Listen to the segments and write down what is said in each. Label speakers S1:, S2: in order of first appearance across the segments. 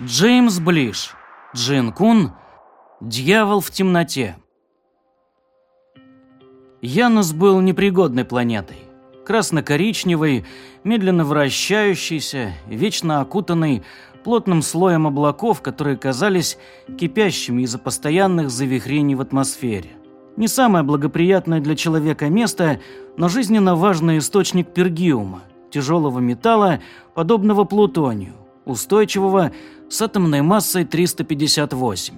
S1: Джеймс Блиш, Джин Кун, Дьявол в темноте. Янус был непригодной планетой. Красно-коричневой, медленно вращающейся, вечно окутанной плотным слоем облаков, которые казались кипящими из-за постоянных завихрений в атмосфере. Не самое благоприятное для человека место, но жизненно важный источник пергиума, тяжелого металла, подобного плутонию, устойчивого с атомной массой 358.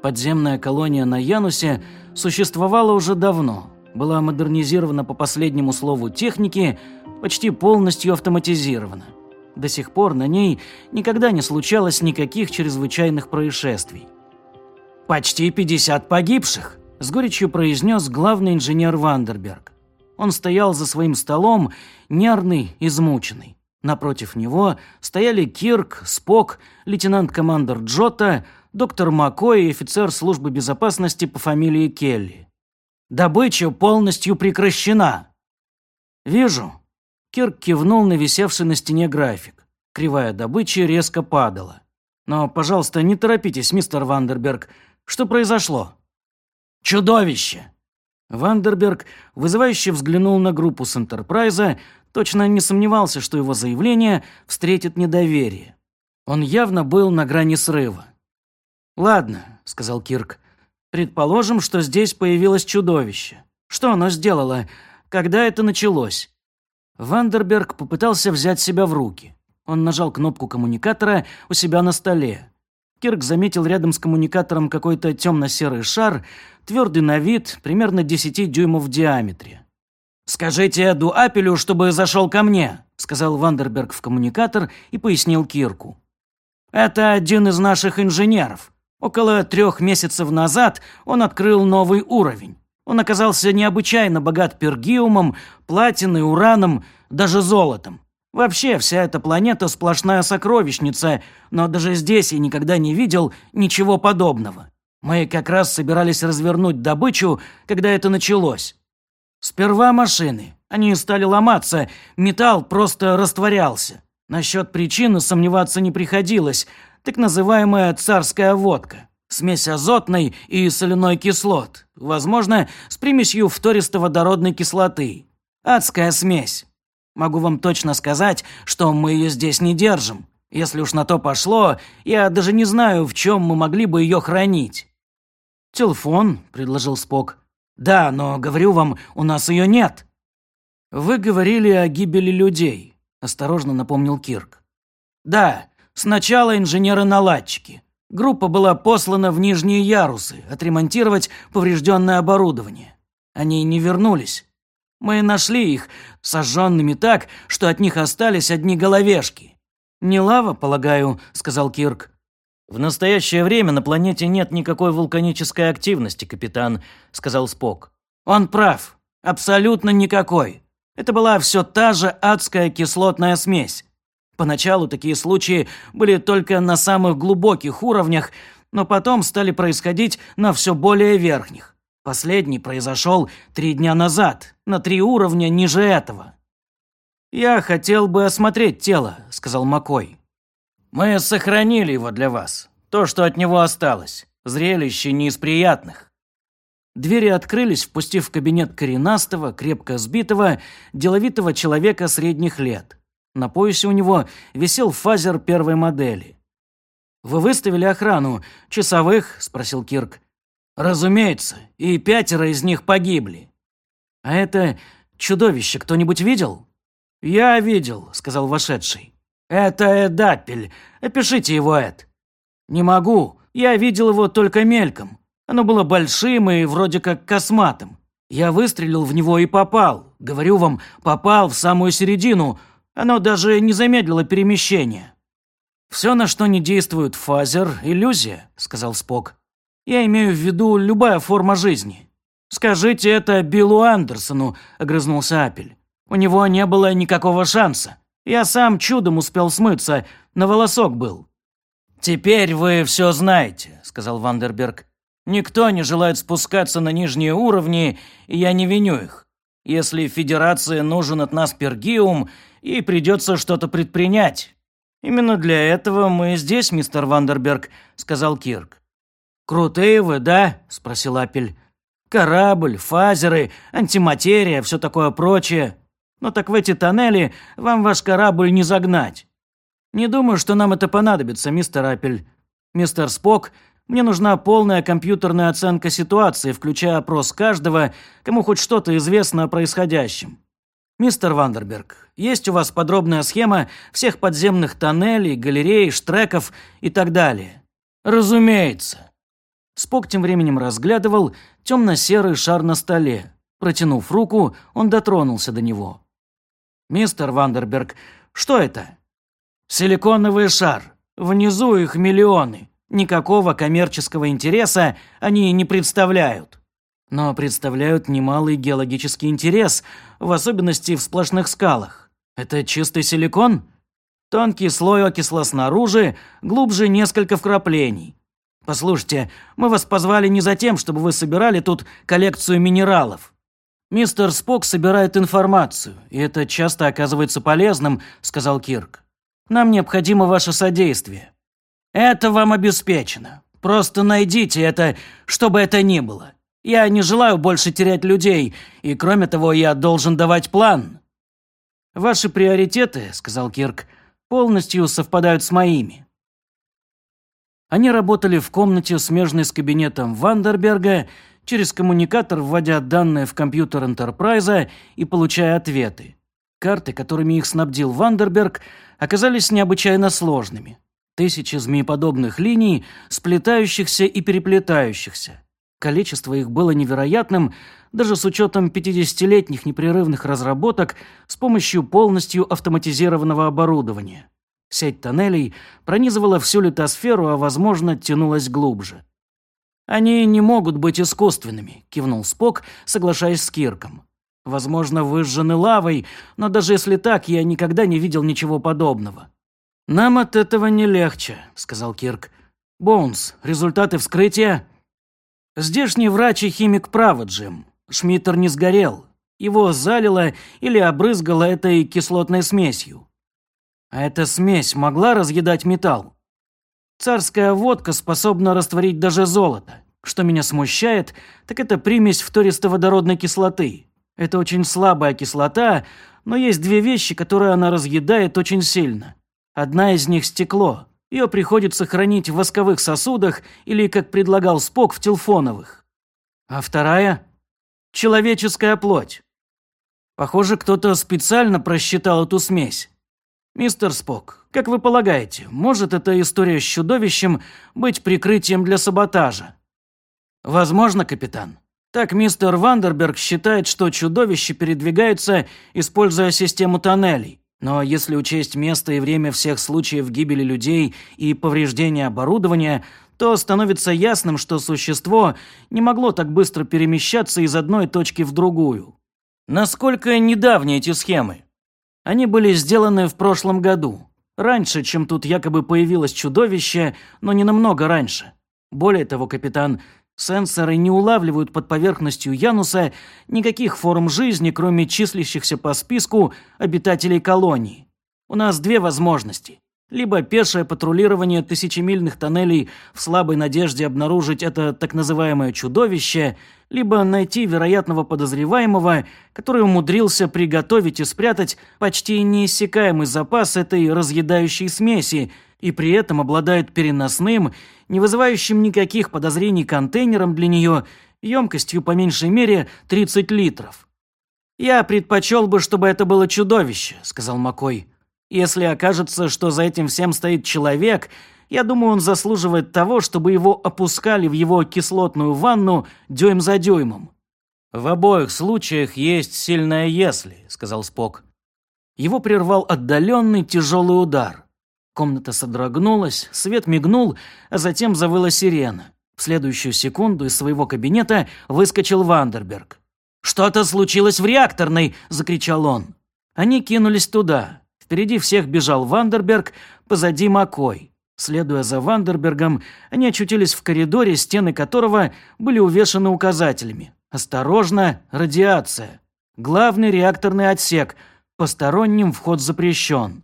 S1: Подземная колония на Янусе существовала уже давно, была модернизирована по последнему слову техники, почти полностью автоматизирована. До сих пор на ней никогда не случалось никаких чрезвычайных происшествий. «Почти 50 погибших», – с горечью произнес главный инженер Вандерберг. Он стоял за своим столом, нервный, измученный. Напротив него стояли Кирк, Спок, лейтенант-командер Джота, доктор Маккой и офицер службы безопасности по фамилии Келли. «Добыча полностью прекращена!» «Вижу». Кирк кивнул на висевший на стене график. Кривая добычи резко падала. «Но, пожалуйста, не торопитесь, мистер Вандерберг. Что произошло?» «Чудовище!» Вандерберг вызывающе взглянул на группу с Энтерпрайза, точно не сомневался, что его заявление встретит недоверие. Он явно был на грани срыва. «Ладно», — сказал Кирк, — «предположим, что здесь появилось чудовище. Что оно сделало? Когда это началось?» Вандерберг попытался взять себя в руки. Он нажал кнопку коммуникатора у себя на столе. Кирк заметил рядом с коммуникатором какой-то темно-серый шар, твердый на вид, примерно 10 дюймов в диаметре. «Скажите Эду Апелю, чтобы зашел ко мне», — сказал Вандерберг в коммуникатор и пояснил Кирку. «Это один из наших инженеров. Около трех месяцев назад он открыл новый уровень. Он оказался необычайно богат пергиумом, платиной, ураном, даже золотом. Вообще, вся эта планета сплошная сокровищница, но даже здесь я никогда не видел ничего подобного. Мы как раз собирались развернуть добычу, когда это началось. Сперва машины. Они стали ломаться, металл просто растворялся. Насчет причины сомневаться не приходилось. Так называемая царская водка. Смесь азотной и соляной кислот. Возможно, с примесью фтористоводородной кислоты. Адская смесь. Могу вам точно сказать, что мы ее здесь не держим. Если уж на то пошло, я даже не знаю, в чем мы могли бы ее хранить. «Телефон», — предложил Спок. «Да, но, говорю вам, у нас ее нет». «Вы говорили о гибели людей», – осторожно напомнил Кирк. «Да, сначала инженеры-наладчики. Группа была послана в нижние ярусы отремонтировать поврежденное оборудование. Они не вернулись. Мы нашли их, сожженными так, что от них остались одни головешки. «Не лава, полагаю», – сказал Кирк.
S2: «В настоящее время на планете нет никакой вулканической активности, капитан», — сказал Спок.
S1: «Он прав. Абсолютно никакой. Это была все та же адская кислотная смесь. Поначалу такие случаи были только на самых глубоких уровнях, но потом стали происходить на все более верхних. Последний произошел три дня назад, на три уровня ниже этого». «Я хотел бы осмотреть тело», — сказал Макой. Мы сохранили его для вас. То, что от него осталось. Зрелище не из приятных. Двери открылись, впустив в кабинет коренастого, крепко сбитого, деловитого человека средних лет. На поясе у него висел фазер первой модели. «Вы выставили охрану? Часовых?» – спросил Кирк. «Разумеется, и пятеро из них погибли». «А это чудовище кто-нибудь видел?» «Я видел», – сказал вошедший. «Это Эдапель. Опишите его, Эд». «Не могу. Я видел его только мельком. Оно было большим и вроде как косматым. Я выстрелил в него и попал. Говорю вам, попал в самую середину. Оно даже не замедлило перемещение». «Все, на что не действует фазер, иллюзия», — сказал Спок. «Я имею в виду любая форма жизни». «Скажите это Биллу Андерсону», — огрызнулся Апель. «У него не было никакого шанса. Я сам чудом успел смыться, на волосок был». «Теперь вы все знаете», — сказал Вандерберг. «Никто не желает спускаться на нижние уровни, и я не виню их. Если Федерации нужен от нас пергиум, ей придется что-то предпринять. «Именно для этого мы здесь, мистер Вандерберг», — сказал Кирк. «Крутые вы, да?» — спросил Апель. «Корабль, фазеры, антиматерия, все такое прочее. Но так в эти тоннели вам ваш корабль не загнать. Не думаю, что нам это понадобится, мистер Апель. Мистер Спок, мне нужна полная компьютерная оценка ситуации, включая опрос каждого, кому хоть что-то известно о происходящем. «Мистер Вандерберг, есть у вас подробная схема всех подземных тоннелей, галерей, штреков и так далее?» «Разумеется». Спок тем временем разглядывал темно-серый шар на столе. Протянув руку, он дотронулся до него. «Мистер Вандерберг, что это?» «Силиконовый шар. Внизу их миллионы. Никакого коммерческого интереса они не представляют» но представляют немалый геологический интерес, в особенности в сплошных скалах. Это чистый силикон? Тонкий слой окисла снаружи, глубже несколько вкраплений. Послушайте, мы вас позвали не за тем, чтобы вы собирали тут коллекцию минералов. Мистер Спок собирает информацию, и это часто оказывается полезным, сказал Кирк. Нам необходимо ваше содействие. Это вам обеспечено. Просто найдите это, что бы это ни было. Я не желаю больше терять людей, и кроме того, я должен давать план». «Ваши приоритеты, — сказал Кирк, — полностью совпадают с моими». Они работали в комнате, смежной с кабинетом Вандерберга, через коммуникатор вводя данные в компьютер Энтерпрайза и получая ответы. Карты, которыми их снабдил Вандерберг, оказались необычайно сложными. Тысячи змееподобных линий, сплетающихся и переплетающихся. Количество их было невероятным, даже с учетом 50-летних непрерывных разработок с помощью полностью автоматизированного оборудования. Сеть тоннелей пронизывала всю литосферу, а, возможно, тянулась глубже. «Они не могут быть искусственными», – кивнул Спок, соглашаясь с Кирком. «Возможно, выжжены лавой, но даже если так, я никогда не видел ничего подобного». «Нам от этого не легче», – сказал Кирк. «Боунс, результаты вскрытия?» Здешний врач и химик правы, Джим. Шмиттер не сгорел. Его залило или обрызгало этой кислотной смесью. А эта смесь могла разъедать металл? Царская водка способна растворить даже золото. Что меня смущает, так это примесь фтористоводородной кислоты. Это очень слабая кислота, но есть две вещи, которые она разъедает очень сильно. Одна из них – стекло. Ее приходится хранить в восковых сосудах или, как предлагал Спок, в телефоновых. А вторая – человеческая плоть. Похоже, кто-то специально просчитал эту смесь. Мистер Спок, как вы полагаете, может эта история с чудовищем быть прикрытием для саботажа? Возможно, капитан. Так мистер Вандерберг считает, что чудовище передвигается, используя систему тоннелей. Но если учесть место и время всех случаев гибели людей и повреждения оборудования, то становится ясным, что существо не могло так быстро перемещаться из одной точки в другую. Насколько недавние эти схемы? Они были сделаны в прошлом году. Раньше, чем тут якобы появилось чудовище, но не намного раньше. Более того, капитан, Сенсоры не улавливают под поверхностью Януса никаких форм жизни, кроме числящихся по списку обитателей колонии. У нас две возможности. Либо пешее патрулирование тысячемильных тоннелей в слабой надежде обнаружить это так называемое чудовище, либо найти вероятного подозреваемого, который умудрился приготовить и спрятать почти неиссякаемый запас этой разъедающей смеси, и при этом обладают переносным, не вызывающим никаких подозрений контейнером для нее, емкостью по меньшей мере 30 литров. «Я предпочел бы, чтобы это было чудовище», — сказал Макой. «Если окажется, что за этим всем стоит человек, я думаю, он заслуживает того, чтобы его опускали в его кислотную ванну дюйм за дюймом». «В обоих случаях есть сильное «если», — сказал Спок. Его прервал отдаленный тяжелый удар. Комната содрогнулась, свет мигнул, а затем завыла сирена. В следующую секунду из своего кабинета выскочил Вандерберг. «Что-то случилось в реакторной!» – закричал он. Они кинулись туда. Впереди всех бежал Вандерберг, позади Маккой. Следуя за Вандербергом, они очутились в коридоре, стены которого были увешаны указателями. «Осторожно! Радиация!» «Главный реакторный отсек. Посторонним вход запрещен».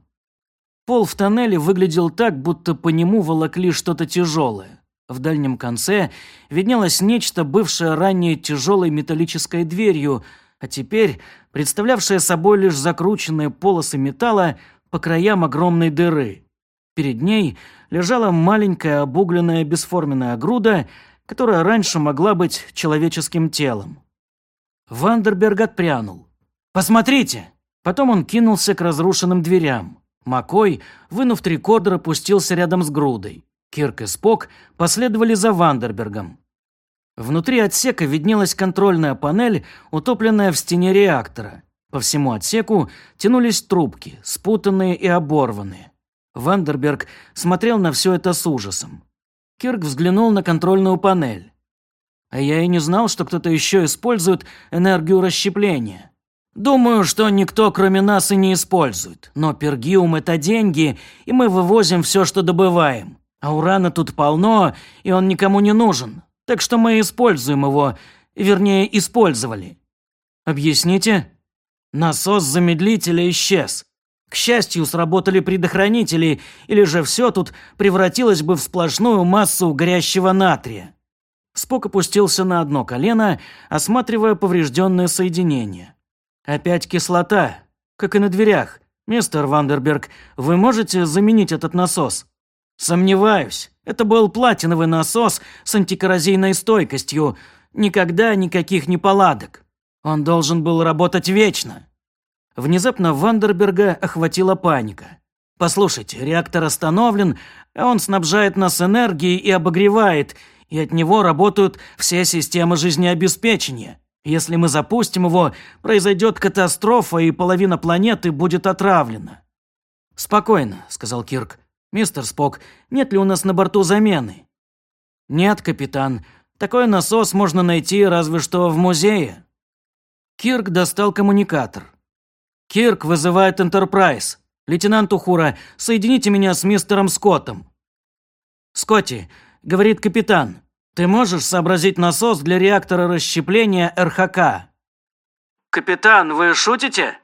S1: Пол в тоннеле выглядел так, будто по нему волокли что-то тяжелое. В дальнем конце виднелось нечто, бывшее ранее тяжелой металлической дверью, а теперь представлявшее собой лишь закрученные полосы металла по краям огромной дыры. Перед ней лежала маленькая обугленная бесформенная груда, которая раньше могла быть человеческим телом. Вандерберг отпрянул. «Посмотрите!» Потом он кинулся к разрушенным дверям. Макой, вынув трикордер, опустился рядом с грудой. Кирк и Спок последовали за Вандербергом. Внутри отсека виднелась контрольная панель, утопленная в стене реактора. По всему отсеку тянулись трубки, спутанные и оборванные. Вандерберг смотрел на все это с ужасом. Кирк взглянул на контрольную панель. А я и не знал, что кто-то еще использует энергию расщепления. Думаю, что никто, кроме нас, и не использует. Но пергиум – это деньги, и мы вывозим все, что добываем. А урана тут полно, и он никому не нужен. Так что мы используем его, вернее, использовали. Объясните? Насос замедлителя исчез. К счастью, сработали предохранители, или же все тут превратилось бы в сплошную массу горящего натрия. Спок опустился на одно колено, осматривая поврежденное соединение. Опять кислота, как и на дверях. Мистер Вандерберг, вы можете заменить этот насос? Сомневаюсь. Это был платиновый насос с антикоррозийной стойкостью. Никогда никаких неполадок. Он должен был работать вечно. Внезапно Вандерберга охватила паника. Послушайте, реактор остановлен, а он снабжает нас энергией и обогревает, и от него работают все системы жизнеобеспечения. Если мы запустим его, произойдет катастрофа, и половина планеты будет отравлена». «Спокойно», — сказал Кирк. «Мистер Спок, нет ли у нас на борту замены?» «Нет, капитан. Такой насос можно найти разве что в музее». Кирк достал коммуникатор. «Кирк вызывает Энтерпрайз. Лейтенант Ухура, соедините меня с мистером Скоттом». «Скотти, — говорит капитан. «Ты можешь сообразить насос для реактора расщепления РХК?» «Капитан, вы шутите?»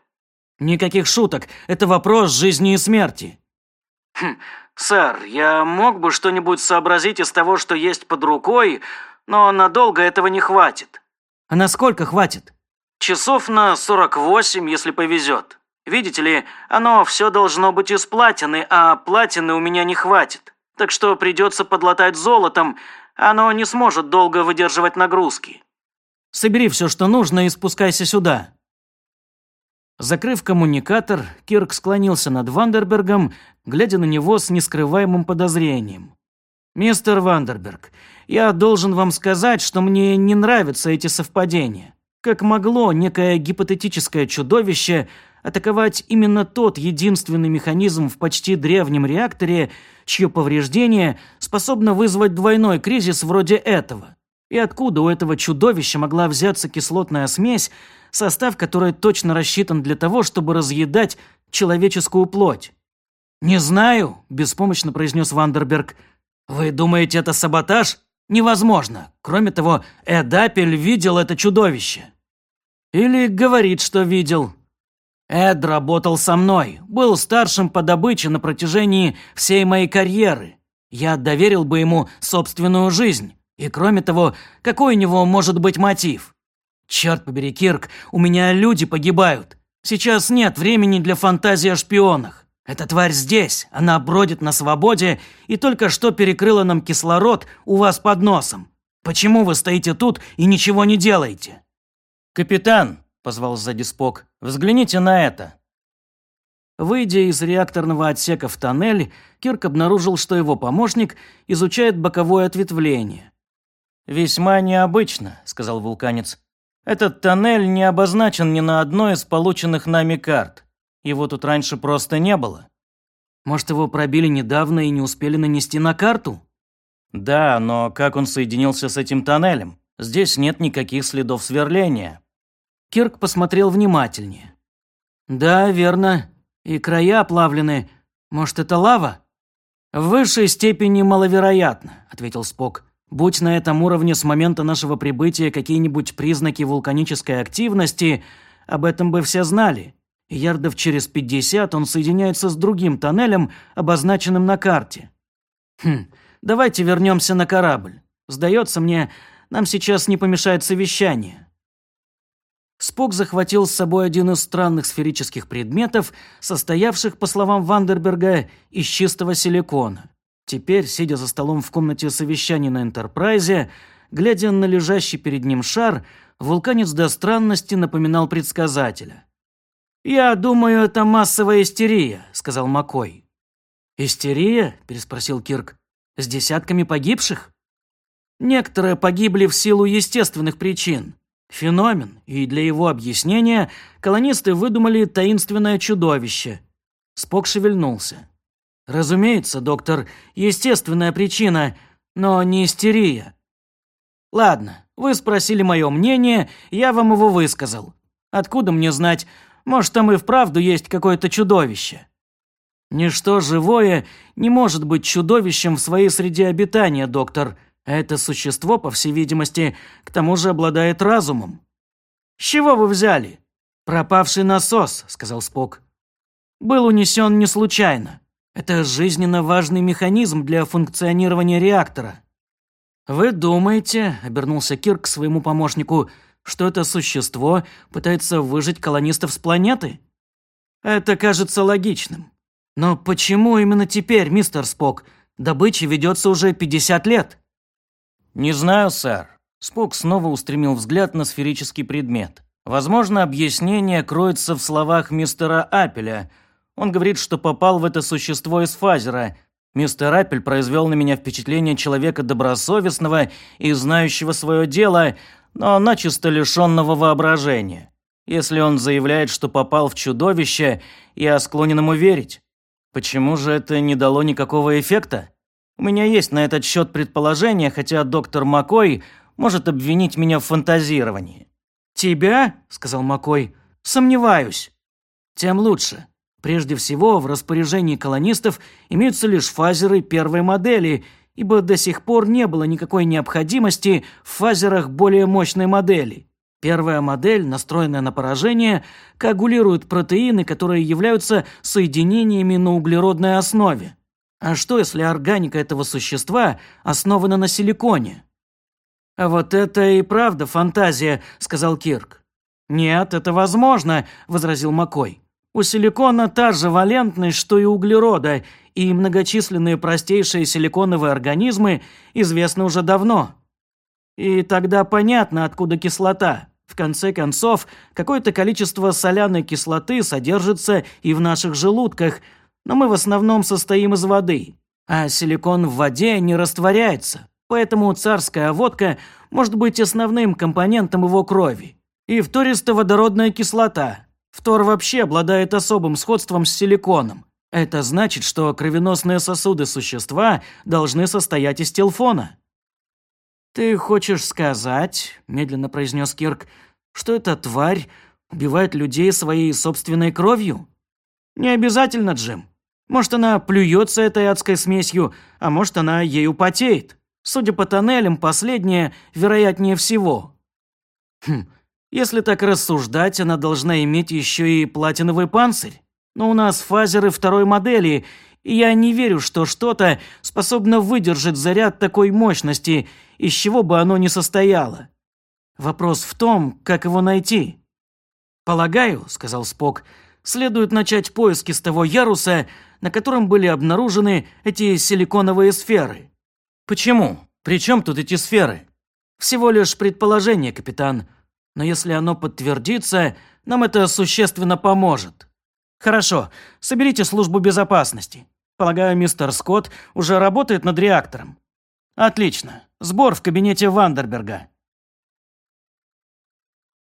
S1: «Никаких шуток. Это вопрос жизни и смерти». «Хм, сэр, я мог бы что-нибудь сообразить из того, что есть под рукой, но надолго этого не хватит». «А на сколько хватит?» «Часов на 48, если повезет. Видите ли, оно все должно быть из платины, а платины у меня не хватит так что придется подлатать золотом, оно не сможет долго выдерживать нагрузки. Собери все, что нужно, и спускайся сюда». Закрыв коммуникатор, Кирк склонился над Вандербергом, глядя на него с нескрываемым подозрением. «Мистер Вандерберг, я должен вам сказать, что мне не нравятся эти совпадения. Как могло некое гипотетическое чудовище атаковать именно тот единственный механизм в почти древнем реакторе, чье повреждение способно вызвать двойной кризис вроде этого? И откуда у этого чудовища могла взяться кислотная смесь, состав которой точно рассчитан для того, чтобы разъедать человеческую плоть? «Не знаю», – беспомощно произнес Вандерберг. «Вы думаете, это саботаж? Невозможно. Кроме того, Эдапель видел это чудовище». «Или говорит, что видел», Эд работал со мной, был старшим по добыче на протяжении всей моей карьеры. Я доверил бы ему собственную жизнь. И кроме того, какой у него может быть мотив? Черт побери, Кирк, у меня люди погибают. Сейчас нет времени для фантазии о шпионах. Эта тварь здесь, она бродит на свободе и только что перекрыла нам кислород у вас под носом. Почему вы стоите тут и ничего не делаете? Капитан, позвал сзади Спок. «Взгляните на это!» Выйдя из реакторного отсека в тоннель, Кирк обнаружил, что его помощник изучает боковое ответвление. «Весьма необычно», — сказал вулканец. «Этот тоннель не обозначен ни на одной из полученных нами карт. Его тут раньше просто не было». «Может, его пробили недавно и не успели нанести на карту?» «Да, но как он соединился с этим тоннелем? Здесь нет никаких следов сверления. Кирк посмотрел внимательнее. «Да, верно. И края оплавлены. Может, это лава?» «В высшей степени маловероятно», — ответил Спок. «Будь на этом уровне с момента нашего прибытия какие-нибудь признаки вулканической активности, об этом бы все знали. ярдов через 50 он соединяется с другим тоннелем, обозначенным на карте. Хм, давайте вернемся на корабль. Сдается мне, нам сейчас не помешает совещание. Спок захватил с собой один из странных сферических предметов, состоявших, по словам Вандерберга, из чистого силикона. Теперь, сидя за столом в комнате совещаний на Энтерпрайзе, глядя на лежащий перед ним шар, вулканец до странности напоминал предсказателя. «Я думаю, это массовая истерия», — сказал Макой. «Истерия?» — переспросил Кирк. «С десятками погибших?» «Некоторые погибли в силу естественных причин. Феномен, и для его объяснения колонисты выдумали таинственное чудовище». Спок шевельнулся. «Разумеется, доктор, естественная причина, но не истерия. Ладно, вы спросили мое мнение, я вам его высказал. Откуда мне знать, может, там и вправду есть какое-то чудовище?» «Ничто живое не может быть чудовищем в своей среде обитания, доктор. Это существо, по всей видимости, к тому же обладает разумом». «С чего вы взяли?» «Пропавший насос», — сказал Спок. «Был унесен не случайно. Это жизненно важный механизм для функционирования реактора». «Вы думаете», — обернулся Кирк к своему помощнику, «что это существо пытается выжить колонистов с планеты?» «Это кажется логичным. Но почему именно теперь, мистер Спок? Добыча ведется уже 50 лет».
S2: «Не знаю, сэр». Спок снова устремил взгляд на сферический предмет. Возможно, объяснение кроется в словах мистера Апеля. Он говорит, что попал в это существо из фазера. Мистер Апель произвел на меня впечатление человека добросовестного и знающего свое дело, но начисто лишенного воображения. Если он заявляет, что попал в чудовище, я склонен ему верить. Почему же это не дало никакого эффекта? У меня есть на этот счет предположение, хотя доктор Макой может обвинить меня в фантазировании.
S1: «Тебя?» – сказал Макой. «Сомневаюсь». «Тем лучше. Прежде всего, в распоряжении колонистов имеются лишь фазеры первой модели, ибо до сих пор не было никакой необходимости в фазерах более мощной модели. Первая модель, настроенная на поражение, коагулирует протеины, которые являются соединениями на углеродной основе. А что, если органика этого существа основана на силиконе? «А вот это и правда фантазия», — сказал Кирк. «Нет, это возможно», — возразил Макой. «У силикона та же валентность, что и углерода, и многочисленные простейшие силиконовые организмы известны уже давно. И тогда понятно, откуда кислота. В конце концов, какое-то количество соляной кислоты содержится и в наших желудках, но мы в основном состоим из воды, а силикон в воде не растворяется, поэтому царская водка может быть основным компонентом его крови. И фтористоводородная кислота. Фтор вообще обладает особым сходством с силиконом. Это значит, что кровеносные сосуды существа должны состоять из телфона. «Ты хочешь сказать, — медленно произнес Кирк, — что эта тварь убивает людей своей собственной кровью? Не обязательно, Джим. Может, она плюется этой адской смесью, а может, она ею потеет. Судя по тоннелям, последнее вероятнее всего. Хм, если так рассуждать, она должна иметь еще и платиновый панцирь. Но у нас фазеры второй модели, и я не верю, что что-то способно выдержать заряд такой мощности, из чего бы оно ни состояло. Вопрос в том, как его найти. «Полагаю», — сказал Спок, — «следует начать поиски с того яруса, на котором были обнаружены эти силиконовые сферы». «Почему? При чем тут эти сферы?» «Всего лишь предположение, капитан. Но если оно подтвердится, нам это существенно поможет». «Хорошо, соберите службу безопасности. Полагаю, мистер Скотт уже работает над реактором. Отлично. Сбор в кабинете Вандерберга.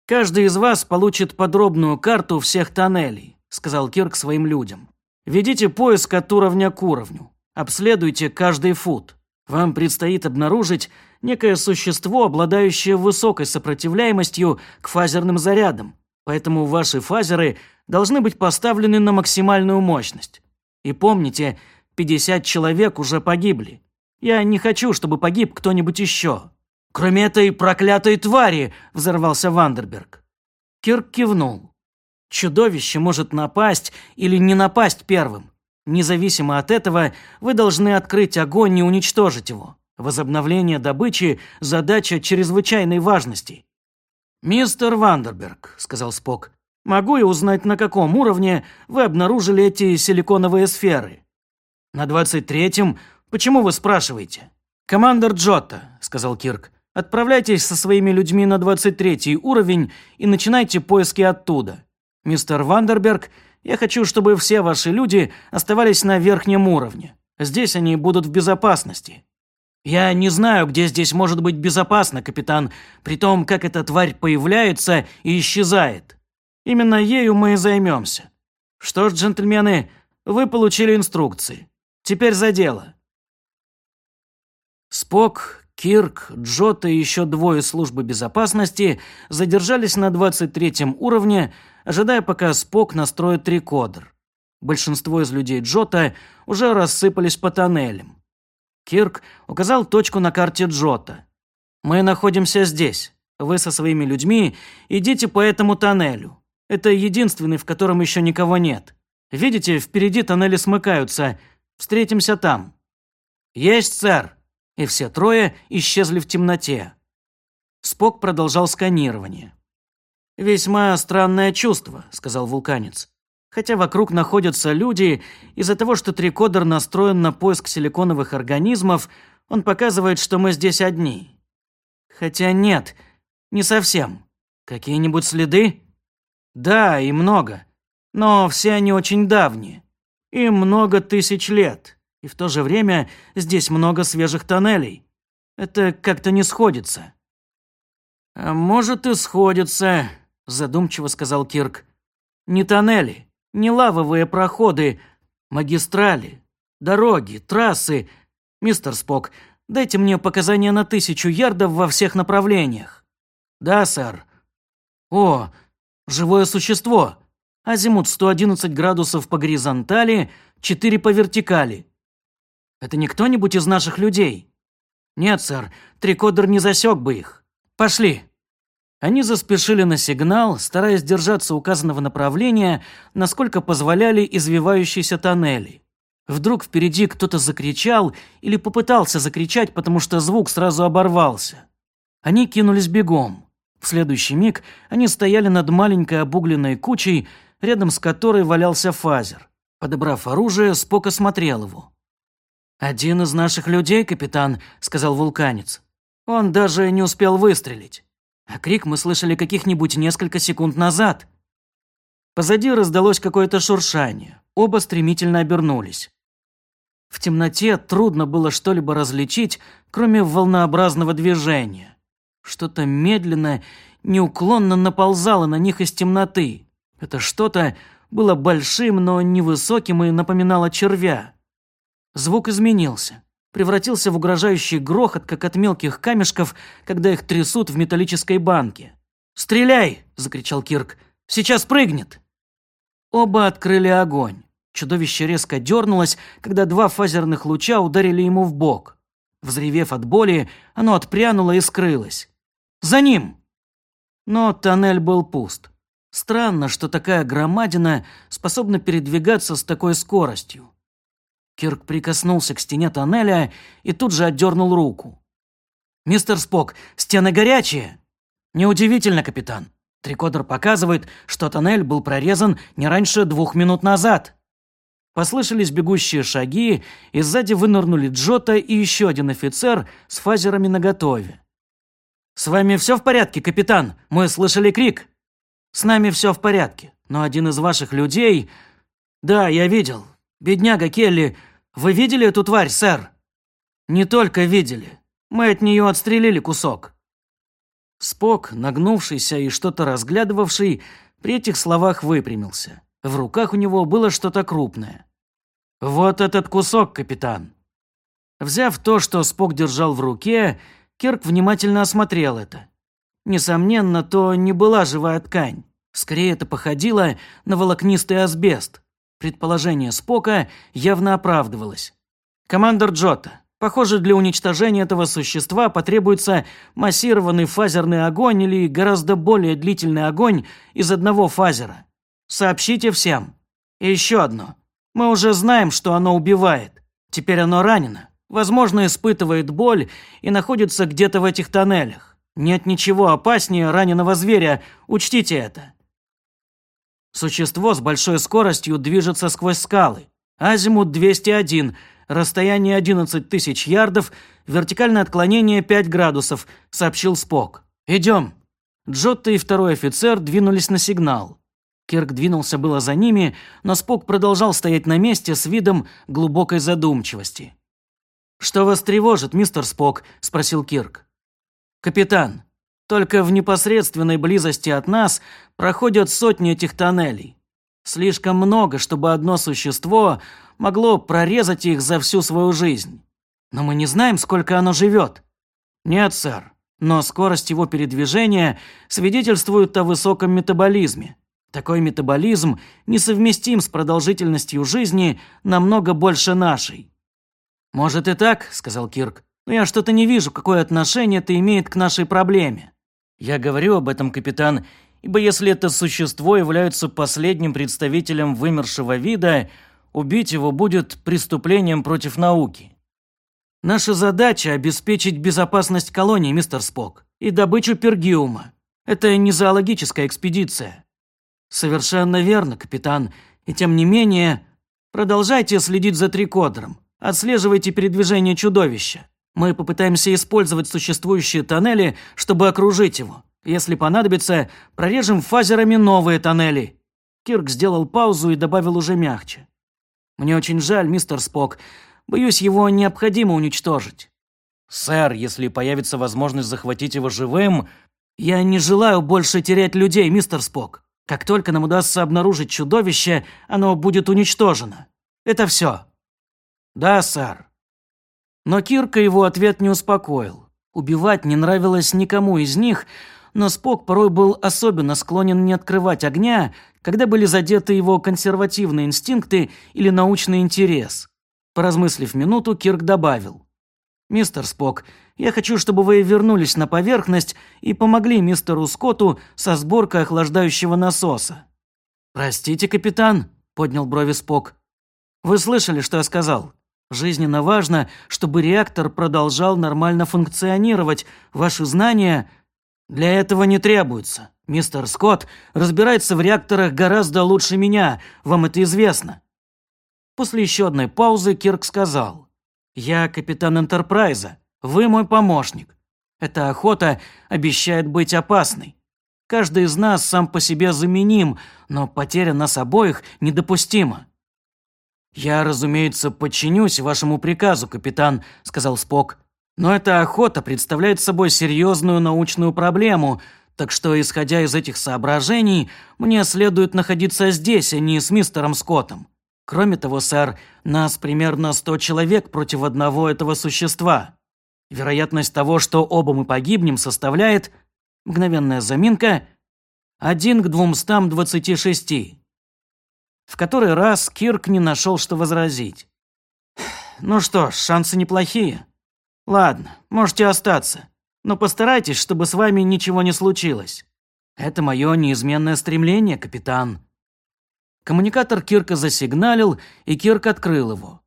S1: Каждый из вас получит подробную карту всех тоннелей, сказал Кирк своим людям. Ведите поиск от уровня к уровню. Обследуйте каждый фут. Вам предстоит обнаружить некое существо, обладающее высокой сопротивляемостью к фазерным зарядам. Поэтому ваши фазеры должны быть поставлены на максимальную мощность. И помните, 50 человек уже погибли. Я не хочу, чтобы погиб кто-нибудь еще. Кроме этой проклятой твари, взорвался Вандерберг. Кирк кивнул. Чудовище может напасть или не напасть первым. Независимо от этого, вы должны открыть огонь и уничтожить его. Возобновление добычи – задача чрезвычайной важности. «Мистер Вандерберг», – сказал Спок, – «могу я узнать, на каком уровне вы обнаружили эти силиконовые сферы?» «На двадцать третьем? Почему вы спрашиваете?» «Командор Джотто», – сказал Кирк, – «отправляйтесь со своими людьми на двадцать третий уровень и начинайте поиски оттуда. Мистер Вандерберг, я хочу, чтобы все ваши люди оставались на верхнем уровне. Здесь они будут в безопасности. Я не знаю, где здесь может быть безопасно, капитан, при том, как эта тварь появляется и исчезает. Именно ею мы и займемся. Что ж, джентльмены, вы получили инструкции. Теперь за дело. Спок, Кирк, Джота и еще двое службы безопасности задержались на 23 уровне, ожидая, пока Спок настроит трикодер. Большинство из людей Джота уже рассыпались по тоннелям. Кирк указал точку на карте Джота. «Мы находимся здесь. Вы со своими людьми идите по этому тоннелю. Это единственный, в котором еще никого нет. Видите, впереди тоннели смыкаются. Встретимся там». «Есть, сэр!» И все трое исчезли в темноте. Спок продолжал сканирование. «Весьма странное чувство», — сказал вулканец. Хотя вокруг находятся люди, из-за того, что трикодер настроен на поиск силиконовых организмов, он показывает, что мы здесь одни. Хотя нет, не совсем. Какие-нибудь следы? Да, и много. Но все они очень давние. И много тысяч лет. И в то же время здесь много свежих тоннелей. Это как-то не сходится. А может и сходится, задумчиво сказал Кирк. Не тоннели, не лавовые проходы, магистрали, дороги, трассы. Мистер Спок, дайте мне показания на тысячу ярдов во всех направлениях. Да, сэр. О, живое существо. Азимут 111 градусов по горизонтали, 4 по вертикали. Это не кто-нибудь из наших людей? Нет, сэр, трикодер не засек бы их. Пошли. Они заспешили на сигнал, стараясь держаться указанного направления, насколько позволяли извивающиеся тоннели. Вдруг впереди кто-то закричал или попытался закричать, потому что звук сразу оборвался. Они кинулись бегом. В следующий миг они стояли над маленькой обугленной кучей, рядом с которой валялся фазер. Подобрав оружие, Спок осмотрел его. «Один из наших людей, капитан», — сказал вулканец. «Он даже не успел выстрелить». А крик мы слышали каких-нибудь несколько секунд назад. Позади раздалось какое-то шуршание. Оба стремительно обернулись. В темноте трудно было что-либо различить, кроме волнообразного движения. Что-то медленно, неуклонно наползало на них из темноты. Это что-то было большим, но невысоким и напоминало червя. Звук изменился превратился в угрожающий грохот, как от мелких камешков, когда их трясут в металлической банке. «Стреляй!» – закричал Кирк. «Сейчас прыгнет!» Оба открыли огонь. Чудовище резко дернулось, когда два фазерных луча ударили ему в бок. Взревев от боли, оно отпрянуло и скрылось. «За ним!» Но тоннель был пуст. Странно, что такая громадина способна передвигаться с такой скоростью. Кирк прикоснулся к стене тоннеля и тут же отдернул руку. «Мистер Спок, стены горячие!» «Неудивительно, капитан. Трикодер показывает, что тоннель был прорезан не раньше двух минут назад». Послышались бегущие шаги, и сзади вынырнули Джота и еще один офицер с фазерами наготове. «С вами все в порядке, капитан? Мы слышали крик». «С нами все в порядке, но один из ваших людей...» «Да, я видел. «Бедняга Келли, вы видели эту тварь, сэр?» «Не только видели. Мы от нее отстрелили кусок». Спок, нагнувшийся и что-то разглядывавший, при этих словах выпрямился. В руках у него было что-то крупное. «Вот этот кусок, капитан». Взяв то, что Спок держал в руке, Кирк внимательно осмотрел это. Несомненно, то не была живая ткань. Скорее, это походило на волокнистый асбест. Предположение Спока явно оправдывалось. «Командор Джота, похоже, для уничтожения этого существа потребуется массированный фазерный огонь или гораздо более длительный огонь из одного фазера. Сообщите всем. И еще одно. Мы уже знаем, что оно убивает. Теперь оно ранено. Возможно, испытывает боль и находится где-то в этих тоннелях. Нет ничего опаснее раненого зверя, учтите это. Существо с большой скоростью движется сквозь скалы. Азимут 201, расстояние 11 тысяч ярдов, вертикальное отклонение 5 градусов, сообщил Спок. Идем. Джотто и второй офицер двинулись на сигнал. Кирк двинулся было за ними, но Спок продолжал стоять на месте с видом глубокой задумчивости. «Что вас тревожит, мистер Спок?» – спросил Кирк. «Капитан, только в непосредственной близости от нас проходят сотни этих тоннелей. Слишком много, чтобы одно существо могло прорезать их за всю свою жизнь. Но мы не знаем, сколько оно живет. Нет, сэр, но скорость его передвижения свидетельствует о высоком метаболизме. Такой метаболизм несовместим с продолжительностью жизни намного больше нашей. «Может и так», — сказал Кирк, «но я что-то не вижу, какое отношение это имеет к нашей проблеме». «Я говорю об этом, капитан, ибо если это существо является последним представителем вымершего вида, убить его будет преступлением против науки. Наша задача – обеспечить безопасность колонии, мистер Спок, и добычу пергиума. Это не зоологическая экспедиция. Совершенно верно, капитан. И тем не менее, продолжайте следить за трикодером. Отслеживайте передвижение чудовища. Мы попытаемся использовать существующие тоннели, чтобы окружить его. Если понадобится, прорежем фазерами новые тоннели». Кирк сделал паузу и добавил уже мягче. «Мне очень жаль, мистер Спок. Боюсь, его необходимо уничтожить». «Сэр, если появится возможность захватить его живым...» «Я не желаю больше терять людей, мистер Спок. Как только нам удастся обнаружить чудовище, оно будет уничтожено. Это все». «Да, сэр». Но Кирка его ответ не успокоил. Убивать не нравилось никому из них, но Спок порой был особенно склонен не открывать огня, когда были задеты его консервативные инстинкты или научный интерес. Поразмыслив минуту, Кирк добавил. «Мистер Спок, я хочу, чтобы вы вернулись на поверхность и помогли мистеру Скотту со сборкой охлаждающего насоса». «Простите, капитан», — поднял брови Спок. «Вы слышали, что я сказал? Жизненно важно, чтобы реактор продолжал нормально функционировать. Ваши знания для этого не требуются. Мистер Скотт разбирается в реакторах гораздо лучше меня, вам это известно. После еще одной паузы Кирк сказал. «Я капитан Энтерпрайза, вы мой помощник. Эта охота обещает быть опасной. Каждый из нас сам по себе заменим, но потеря нас обоих недопустима». «Я, разумеется, подчинюсь вашему приказу, капитан», — сказал Спок. «Но эта охота представляет собой серьезную научную проблему, так что, исходя из этих соображений, мне следует находиться здесь, а не с мистером Скоттом. Кроме того, сэр, нас примерно сто человек против одного этого существа. Вероятность того, что оба мы погибнем, составляет, мгновенная заминка, один к двумстам двадцати шести. В который раз Кирк не нашел, что возразить. «Ну что ж, шансы неплохие. Ладно, можете остаться, но постарайтесь, чтобы с вами ничего не случилось. Это мое неизменное стремление, капитан». Коммуникатор Кирка засигналил, и Кирк открыл его.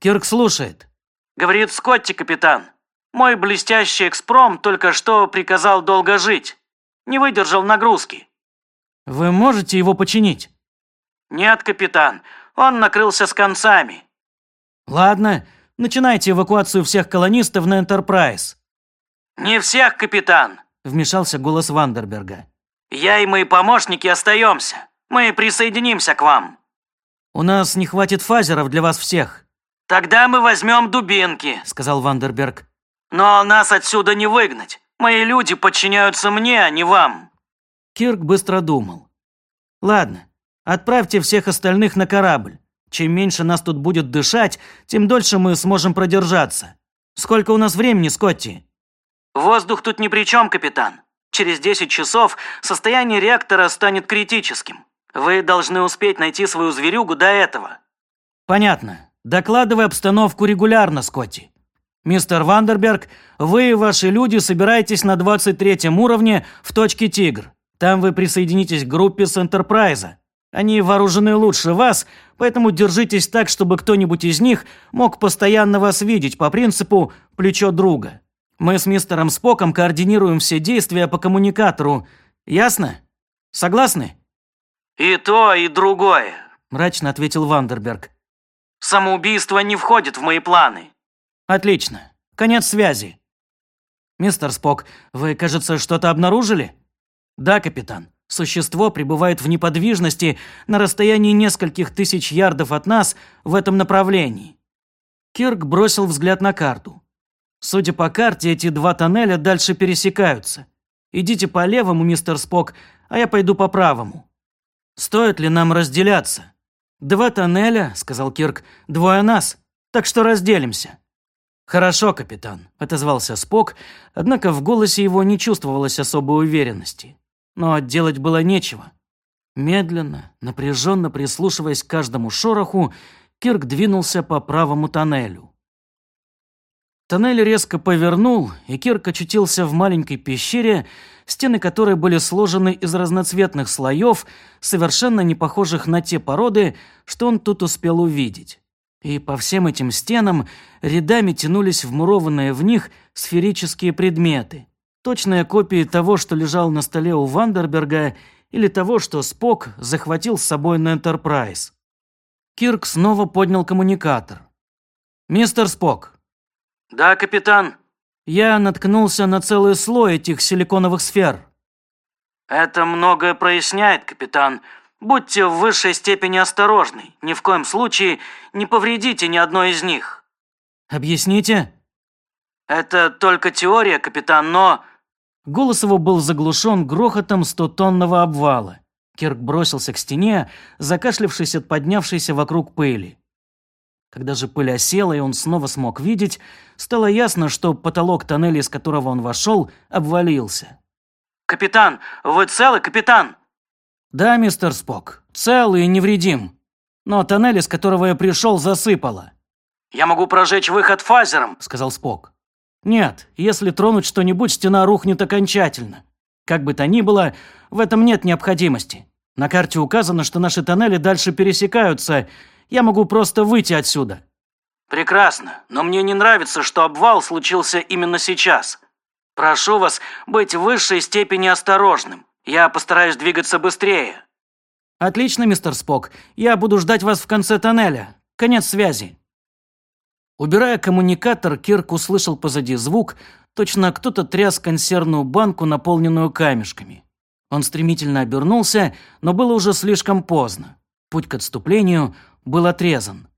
S1: Кирк слушает. «Говорит Скотти, капитан. Мой блестящий экспром только что приказал долго жить. Не выдержал нагрузки». «Вы можете его починить?» «Нет, капитан, он накрылся с концами». «Ладно, начинайте эвакуацию всех колонистов на Энтерпрайз». «Не всех, капитан», — вмешался голос Вандерберга. «Я и мои помощники остаемся. Мы присоединимся к вам». «У нас не хватит фазеров для вас всех». «Тогда мы возьмем дубинки», — сказал Вандерберг. «Но нас отсюда не выгнать. Мои люди подчиняются мне, а не вам». Кирк быстро думал. «Ладно, Отправьте всех остальных на корабль. Чем меньше нас тут будет дышать, тем дольше мы сможем продержаться. Сколько у нас времени, Скотти? Воздух тут ни при чем, капитан. Через 10 часов состояние реактора станет критическим. Вы должны успеть найти свою зверюгу до этого. Понятно. Докладывай обстановку регулярно, Скотти. Мистер Вандерберг, вы и ваши люди собираетесь на 23 уровне в точке Тигр. Там вы присоединитесь к группе с Энтерпрайза. Они вооружены лучше вас, поэтому держитесь так, чтобы кто-нибудь из них мог постоянно вас видеть по принципу «плечо друга». Мы с мистером Споком координируем все действия по коммуникатору. Ясно? Согласны?»
S2: «И то, и другое», –
S1: мрачно ответил Вандерберг.
S2: «Самоубийство не входит в мои планы».
S1: «Отлично. Конец связи». «Мистер Спок, вы, кажется, что-то обнаружили?» «Да, капитан. Существо пребывает в неподвижности на расстоянии нескольких тысяч ярдов от нас в этом направлении. Кирк бросил взгляд на карту. Судя по карте, эти два тоннеля дальше пересекаются. Идите по левому, мистер Спок, а я пойду по правому. Стоит ли нам разделяться? Два тоннеля, сказал Кирк, двое нас, так что разделимся. Хорошо, капитан, отозвался Спок, однако в голосе его не чувствовалось особой уверенности но делать было нечего. Медленно, напряженно прислушиваясь к каждому шороху, Кирк двинулся по правому тоннелю. Тоннель резко повернул, и Кирк очутился в маленькой пещере, стены которой были сложены из разноцветных слоев, совершенно не похожих на те породы, что он тут успел увидеть. И по всем этим стенам рядами тянулись вмурованные в них сферические предметы. Точные копии того, что лежал на столе у Вандерберга, или того, что Спок захватил с собой на Энтерпрайз. Кирк снова поднял коммуникатор. «Мистер Спок».
S2: «Да, капитан».
S1: «Я наткнулся на целый слой этих силиконовых сфер».
S2: «Это многое проясняет, капитан. Будьте в высшей степени осторожны. Ни в коем случае не повредите ни одной из них».
S1: «Объясните?»
S2: «Это только теория, капитан, но...»
S1: Голос его был заглушен грохотом стотонного обвала. Кирк бросился к стене, закашлявшись от поднявшейся вокруг пыли. Когда же пыль осела, и он снова смог видеть, стало ясно, что потолок тоннеля, из которого он вошел, обвалился.
S2: «Капитан, вы целы, капитан?»
S1: «Да, мистер Спок, целый и невредим. Но тоннель, из которого я пришел, засыпало».
S2: «Я могу прожечь выход фазером», —
S1: сказал Спок. Нет, если тронуть что-нибудь, стена рухнет окончательно. Как бы то ни было, в этом нет необходимости. На карте указано, что наши тоннели дальше пересекаются. Я могу просто выйти отсюда.
S2: Прекрасно, но мне не нравится, что обвал случился именно сейчас. Прошу вас быть в высшей степени осторожным. Я постараюсь двигаться быстрее.
S1: Отлично, мистер Спок. Я буду ждать вас в конце тоннеля. Конец связи. Убирая коммуникатор, Кирк услышал позади звук, точно кто-то тряс консервную банку, наполненную камешками. Он стремительно обернулся, но было уже слишком поздно. Путь к отступлению был отрезан.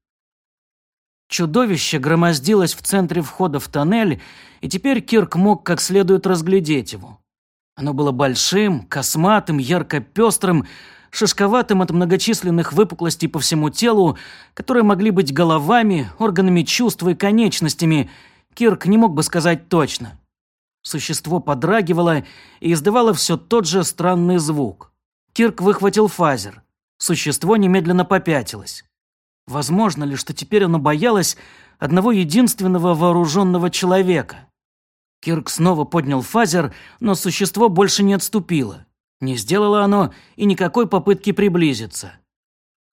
S1: Чудовище громоздилось в центре входа в тоннель, и теперь Кирк мог как следует разглядеть его. Оно было большим, косматым, ярко-пестрым, шишковатым от многочисленных выпуклостей по всему телу, которые могли быть головами, органами чувств и конечностями, Кирк не мог бы сказать точно. Существо подрагивало и издавало все тот же странный звук. Кирк выхватил фазер. Существо немедленно попятилось. Возможно ли, что теперь оно боялось одного единственного вооруженного человека? Кирк снова поднял фазер, но существо больше не отступило. Не сделало оно и никакой попытки приблизиться.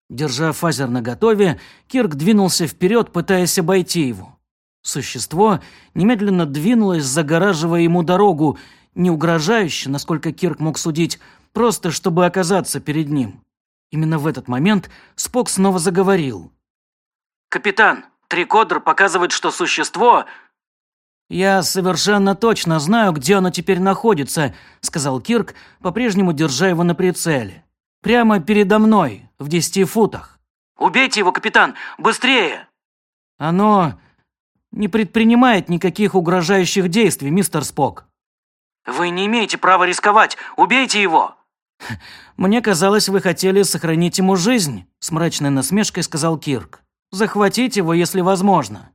S1: Держа фазер наготове, Кирк двинулся вперед, пытаясь обойти его. Существо немедленно двинулось, загораживая ему дорогу, не угрожающе, насколько Кирк мог судить, просто чтобы оказаться перед ним. Именно в этот момент Спок снова заговорил.
S2: «Капитан, трикодер показывает, что существо
S1: «Я совершенно точно знаю, где оно теперь находится», — сказал Кирк, по-прежнему держа его на прицеле. «Прямо передо мной, в десяти футах».
S2: «Убейте его, капитан! Быстрее!»
S1: «Оно не предпринимает никаких угрожающих действий, мистер Спок».
S2: «Вы не имеете права рисковать! Убейте его!»
S1: «Мне казалось, вы хотели сохранить ему жизнь», — с мрачной насмешкой сказал Кирк. «Захватить его, если возможно».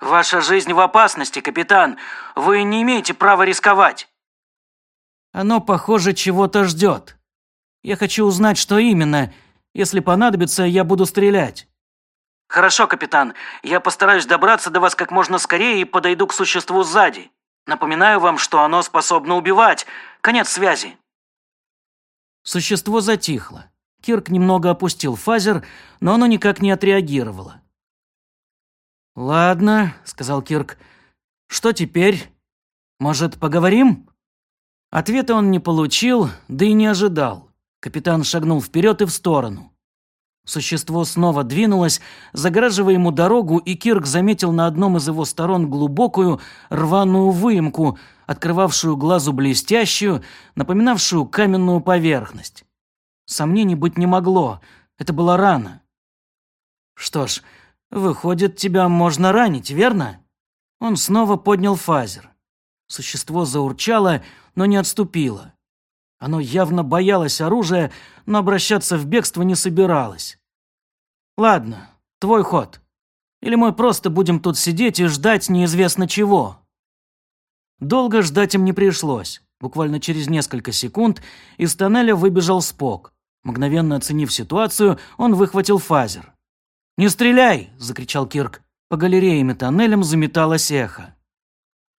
S2: «Ваша жизнь в опасности, капитан. Вы не имеете права рисковать».
S1: «Оно, похоже, чего-то ждет. Я хочу узнать, что именно. Если понадобится, я буду стрелять».
S2: «Хорошо, капитан. Я постараюсь добраться до вас как можно скорее и подойду к существу сзади. Напоминаю вам, что оно способно убивать. Конец связи».
S1: Существо затихло. Кирк немного опустил фазер, но оно никак не отреагировало. «Ладно», — сказал Кирк. «Что теперь? Может, поговорим?» Ответа он не получил, да и не ожидал. Капитан шагнул вперед и в сторону. Существо снова двинулось, загораживая ему дорогу, и Кирк заметил на одном из его сторон глубокую рваную выемку, открывавшую глазу блестящую, напоминавшую каменную поверхность. Сомнений быть не могло, это была рана. «Что ж, выходит, тебя можно ранить, верно?» Он снова поднял фазер. Существо заурчало, но не отступило. Оно явно боялось оружия, но обращаться в бегство не собиралось. «Ладно, твой ход. Или мы просто будем тут сидеть и ждать неизвестно чего?» Долго ждать им не пришлось. Буквально через несколько секунд из тоннеля выбежал Спок. Мгновенно оценив ситуацию, он выхватил фазер. «Не стреляй!» – закричал Кирк. По галереям и тоннелям заметалось эхо.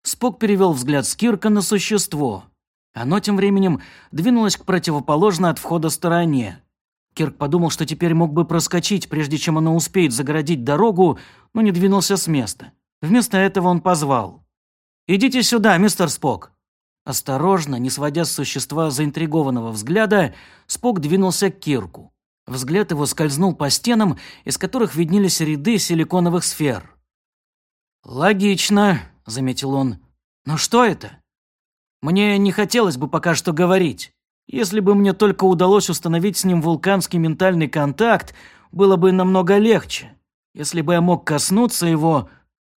S1: Спок перевел взгляд с Кирка на существо. Оно тем временем двинулось к противоположной от входа стороне. Кирк подумал, что теперь мог бы проскочить, прежде чем оно успеет загородить дорогу, но не двинулся с места. Вместо этого он позвал. «Идите сюда, мистер Спок!» Осторожно, не сводя с существа заинтригованного взгляда, Спок двинулся к Кирку. Взгляд его скользнул по стенам, из которых виднелись ряды силиконовых сфер. «Логично», — заметил он. «Но что это?» Мне не хотелось бы пока что говорить. Если бы мне только удалось установить с ним вулканский ментальный контакт, было бы намного легче. Если бы я мог коснуться его...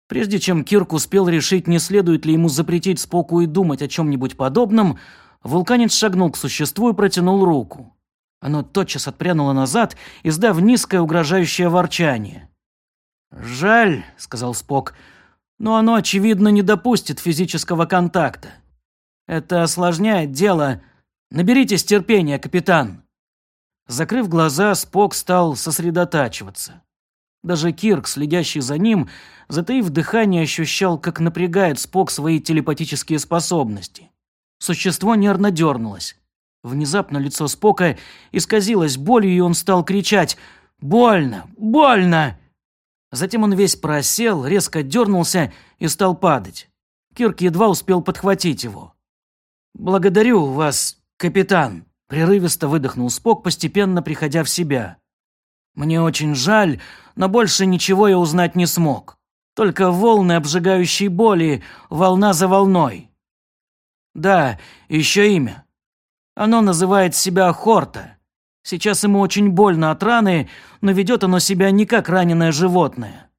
S1: Прежде чем Кирк успел решить, не следует ли ему запретить Споку и думать о чем-нибудь подобном, вулканец шагнул к существу и протянул руку. Оно тотчас отпрянуло назад, издав низкое угрожающее ворчание. «Жаль», — сказал Спок, — «но оно, очевидно, не допустит физического контакта. Это осложняет дело. Наберитесь терпения, капитан». Закрыв глаза, Спок стал сосредотачиваться. Даже Кирк, следящий за ним, затаив дыхание, ощущал, как напрягает Спок свои телепатические способности. Существо нервно дернулось. Внезапно лицо Спока исказилось болью, и он стал кричать «Больно! Больно!». Затем он весь просел, резко дернулся и стал падать. Кирк едва успел подхватить его. «Благодарю вас, капитан», — прерывисто выдохнул Спок, постепенно приходя в себя. «Мне очень жаль, но больше ничего я узнать не смог. Только волны обжигающей боли, волна за волной. Да, еще имя. Оно называет себя Хорта. Сейчас ему очень больно от раны, но ведет оно себя не как раненое животное.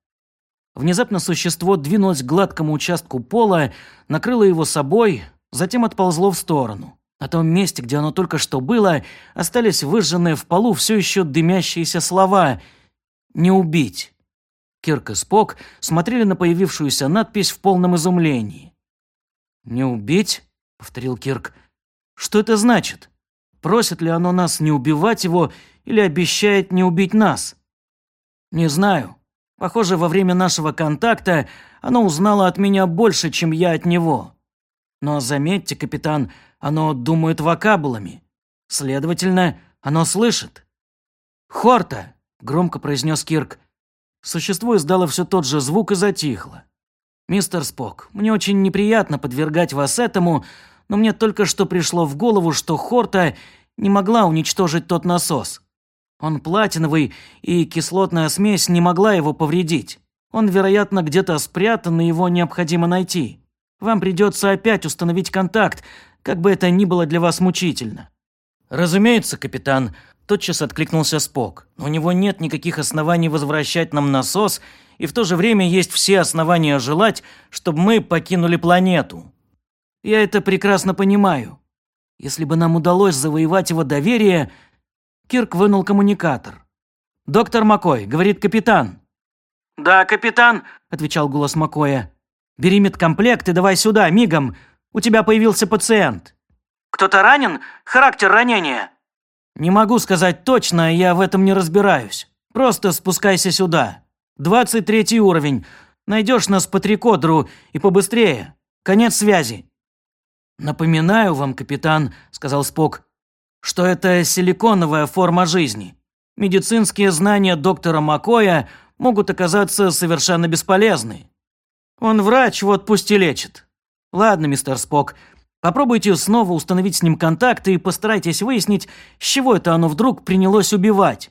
S1: Внезапно существо двинулось к гладкому участку пола, накрыло его собой, затем отползло в сторону. На том месте, где оно только что было, остались выжженные в полу все еще дымящиеся слова «Не убить». Кирк и Спок смотрели на появившуюся надпись в полном изумлении. «Не убить?» — повторил Кирк. «Что это значит? Просит ли оно нас не убивать его или обещает не убить нас?» «Не знаю. Похоже, во время нашего контакта оно узнало от меня больше, чем я от него. Но заметьте, капитан, оно думает вокабулами. Следовательно, оно слышит. «Хорта!» – громко произнес Кирк. Существо издало все тот же звук и затихло. «Мистер Спок, мне очень неприятно подвергать вас этому, но мне только что пришло в голову, что Хорта не могла уничтожить тот насос. Он платиновый, и кислотная смесь не могла его повредить. Он, вероятно, где-то спрятан, и его необходимо найти. Вам придется опять установить контакт, как бы это ни было для вас мучительно». «Разумеется, капитан», – тотчас откликнулся Спок. «У него нет никаких оснований возвращать нам насос, и в то же время есть все основания желать, чтобы мы покинули планету». «Я это прекрасно понимаю. Если бы нам удалось завоевать его доверие...» Кирк вынул коммуникатор. «Доктор Макой», — говорит капитан.
S2: «Да, капитан», —
S1: отвечал голос Макоя. «Бери медкомплект и давай сюда, мигом. У тебя появился пациент».
S2: «Кто-то ранен? Характер ранения?»
S1: «Не могу сказать точно, я в этом не разбираюсь. Просто спускайся сюда. 23 уровень. Найдешь нас по трикодру и побыстрее. Конец связи». «Напоминаю вам, капитан», — сказал Спок, что это силиконовая форма жизни. Медицинские знания доктора Макоя могут оказаться совершенно бесполезны. Он врач, вот пусть и лечит. Ладно, мистер Спок, попробуйте снова установить с ним контакт и постарайтесь выяснить, с чего это оно вдруг принялось убивать.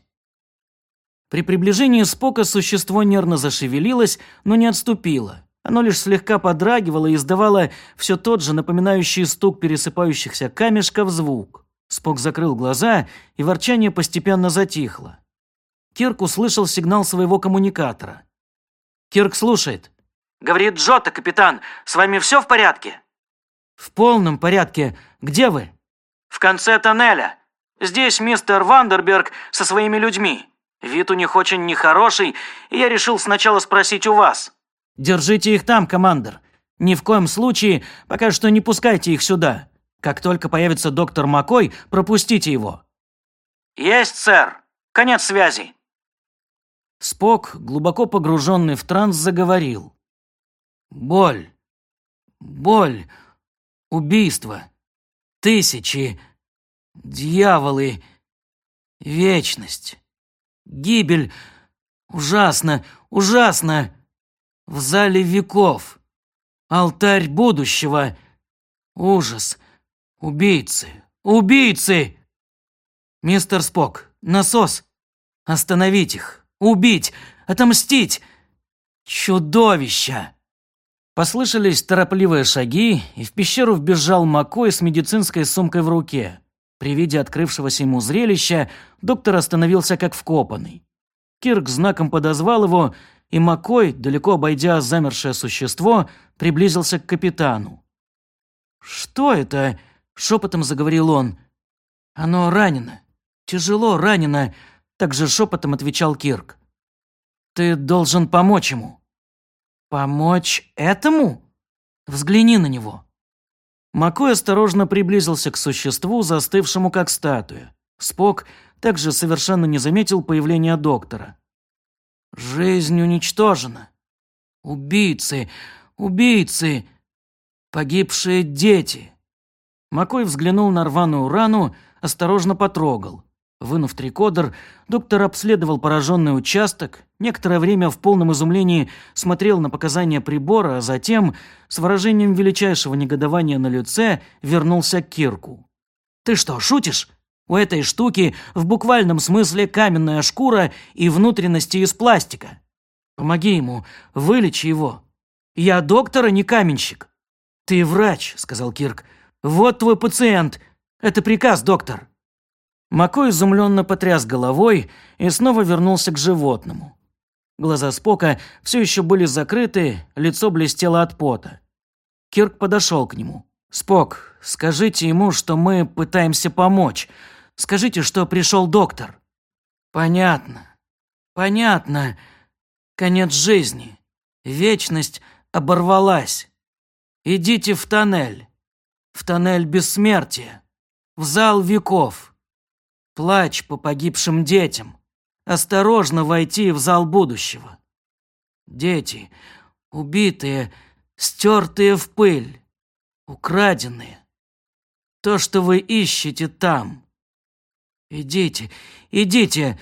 S1: При приближении Спока существо нервно зашевелилось, но не отступило. Оно лишь слегка подрагивало и издавало все тот же напоминающий стук пересыпающихся камешков звук. Спок закрыл глаза, и ворчание постепенно затихло. Кирк услышал сигнал своего коммуникатора. «Кирк слушает». «Говорит Джота, капитан, с вами все в порядке?» «В полном порядке. Где вы?» «В конце тоннеля. Здесь мистер Вандерберг со своими людьми. Вид у них очень нехороший, и я решил сначала спросить у вас». «Держите их там, командир. Ни в коем случае пока что не пускайте их сюда. Как только появится доктор Макой, пропустите его». «Есть, сэр. Конец связи». Спок, глубоко погруженный в транс, заговорил. «Боль. Боль. Убийство. Тысячи. Дьяволы. Вечность. Гибель. Ужасно. Ужасно. В зале веков. Алтарь будущего. Ужас. Убийцы. Убийцы! Мистер Спок, насос. Остановить их. Убить! Отомстить! Чудовища!» Послышались торопливые шаги, и в пещеру вбежал Макой с медицинской сумкой в руке. При виде открывшегося ему зрелища доктор остановился как вкопанный. Кирк знаком подозвал его, и Макой, далеко обойдя замершее существо, приблизился к капитану. «Что это?» – шепотом заговорил он. «Оно ранено. Тяжело ранено. Также шепотом отвечал Кирк. «Ты должен помочь ему». «Помочь этому?» «Взгляни на него». Макой осторожно приблизился к существу, застывшему как статуя. Спок также совершенно не заметил появления доктора. «Жизнь уничтожена. Убийцы, убийцы, погибшие дети». Макой взглянул на рваную рану, осторожно потрогал. Вынув трикодер, доктор обследовал пораженный участок, некоторое время в полном изумлении смотрел на показания прибора, а затем, с выражением величайшего негодования на лице, вернулся к Кирку. «Ты что, шутишь? У этой штуки в буквальном смысле каменная шкура и внутренности из пластика. Помоги ему, вылечи его. Я доктор, а не каменщик». «Ты врач», — сказал Кирк. «Вот твой пациент. Это приказ, доктор». Мако изумленно потряс головой и снова вернулся к животному. Глаза Спока все еще были закрыты, лицо блестело от пота. Кирк подошел к нему. «Спок, скажите ему, что мы пытаемся помочь. Скажите, что пришел доктор». «Понятно. Понятно. Конец жизни. Вечность оборвалась. Идите в тоннель. В тоннель бессмертия. В зал веков. Плач по погибшим детям. Осторожно войти в зал будущего. Дети, убитые, стертые в пыль, украденные. То, что вы ищете там. Идите, идите,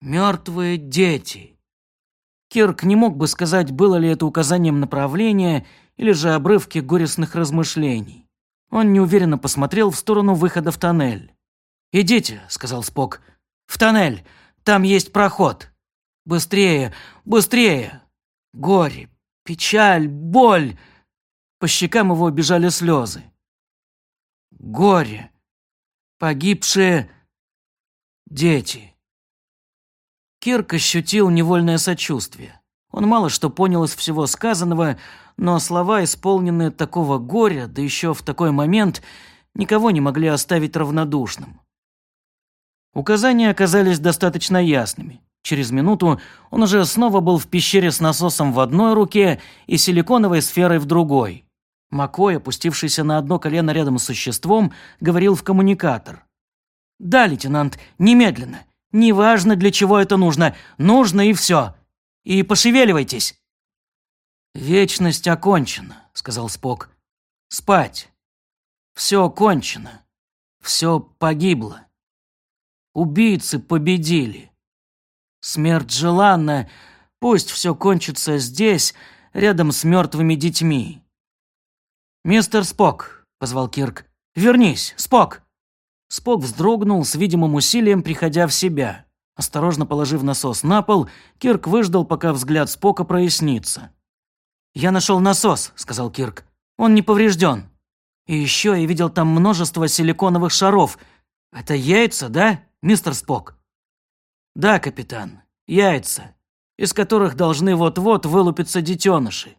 S1: мертвые дети. Кирк не мог бы сказать, было ли это указанием направления или же обрывки горестных размышлений. Он неуверенно посмотрел в сторону выхода в тоннель. «Идите», — сказал Спок. «В тоннель. Там есть проход. Быстрее, быстрее. Горе, печаль, боль». По щекам его бежали слезы. Горе. Погибшие дети. Кирк ощутил невольное сочувствие. Он мало что понял из всего сказанного, но слова, исполненные такого горя, да еще в такой момент, никого не могли оставить равнодушным. Указания оказались достаточно ясными. Через минуту он уже снова был в пещере с насосом в одной руке и силиконовой сферой в другой. Макой, опустившийся на одно колено рядом с существом, говорил в коммуникатор. «Да, лейтенант, немедленно. Неважно, для чего это нужно. Нужно и все. И пошевеливайтесь». «Вечность окончена», — сказал Спок. «Спать. Все кончено. Все погибло. Убийцы победили. Смерть желанна, пусть все кончится здесь, рядом с мертвыми детьми. «Мистер Спок», — позвал Кирк, — «вернись, Спок». Спок вздрогнул с видимым усилием, приходя в себя. Осторожно положив насос на пол, Кирк выждал, пока взгляд Спока прояснится. «Я нашел насос», — сказал Кирк. «Он не поврежден. И еще я видел там множество силиконовых шаров. Это яйца, да, мистер Спок?» «Да, капитан, яйца, из которых должны вот-вот вылупиться детеныши.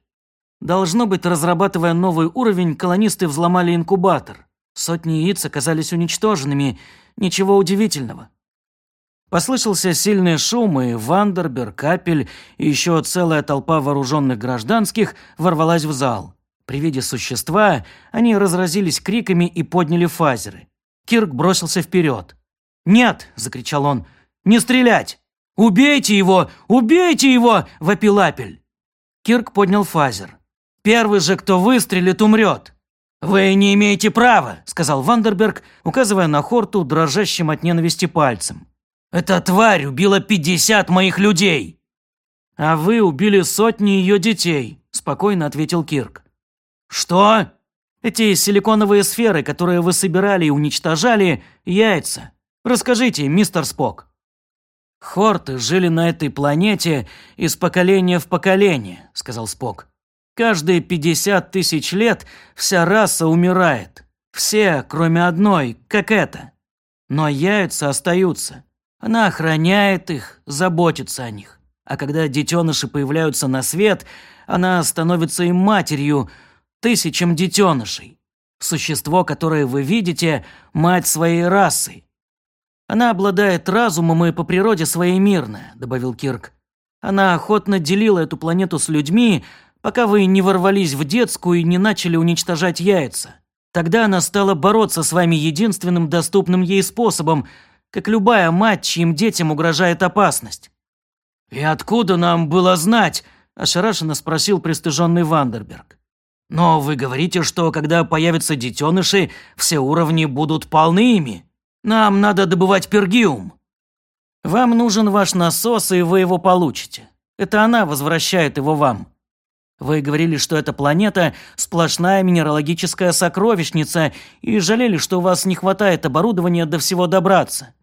S1: Должно быть, разрабатывая новый уровень, колонисты взломали инкубатор. Сотни яиц оказались уничтоженными. Ничего удивительного. Послышался сильный шум, и Вандерберг, Апель и еще целая толпа вооруженных гражданских ворвалась в зал. При виде существа они разразились криками и подняли фазеры. Кирк бросился вперед. «Нет!» – закричал он. «Не стрелять! Убейте его! Убейте его!» – вопил Апель. Кирк поднял фазер. «Первый же, кто выстрелит, умрет!» «Вы не имеете права!» – сказал Вандерберг, указывая на Хорту дрожащим от ненависти пальцем. Эта тварь убила 50 моих людей!» «А вы убили сотни ее детей», – спокойно ответил Кирк. «Что?» «Эти силиконовые сферы, которые вы собирали и уничтожали, яйца. Расскажите, мистер Спок». «Хорты жили на этой планете из поколения в поколение», – сказал Спок. «Каждые 50 тысяч лет вся раса умирает. Все, кроме одной, как эта. Но яйца остаются. Она охраняет их, заботится о них. А когда детеныши появляются на свет, она становится им матерью тысячам детенышей. Существо, которое вы видите, мать своей расы. Она обладает разумом и по природе своей мирная, добавил Кирк. Она охотно делила эту планету с людьми, пока вы не ворвались в детскую и не начали уничтожать яйца. Тогда она стала бороться с вами единственным доступным ей способом – как любая мать, чьим детям угрожает опасность. «И откуда нам было знать?» – ошарашенно спросил пристыженный Вандерберг. «Но вы говорите, что когда появятся детеныши, все уровни будут полны ими. Нам надо добывать пергиум». «Вам нужен ваш насос, и вы его получите. Это она возвращает его вам. Вы говорили, что эта планета – сплошная минералогическая сокровищница, и жалели, что у вас не хватает оборудования до всего добраться.